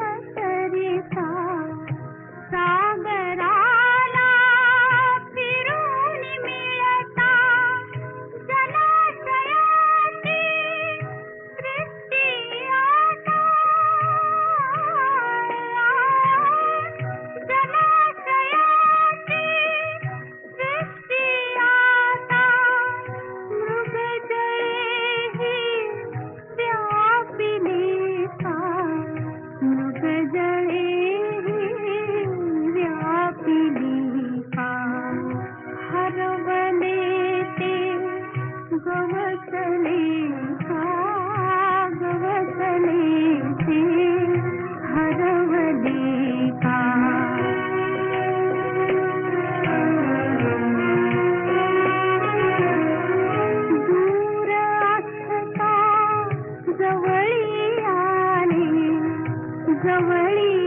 work கவளி